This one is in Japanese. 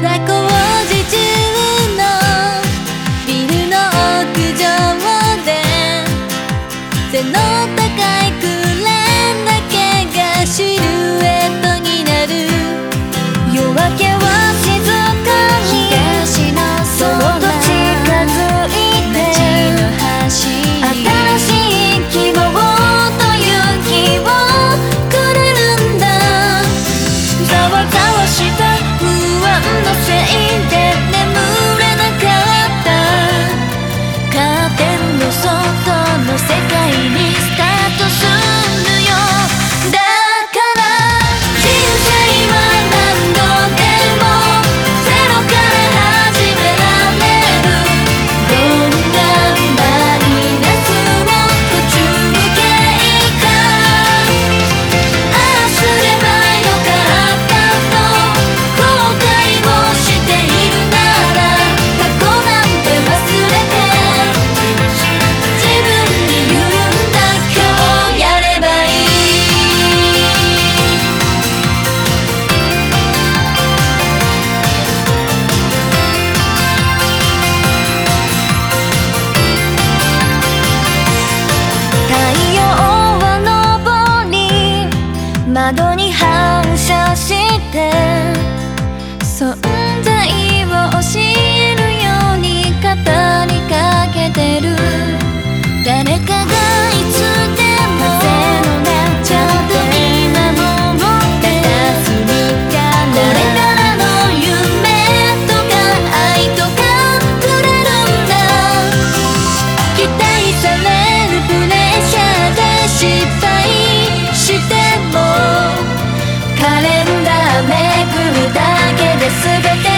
たのビルの屋上で背の高いクレーンだけがシルエットになる夜明けは静かに東のそっと近づいて新しい希望と勇気をくれるんだ窓に全て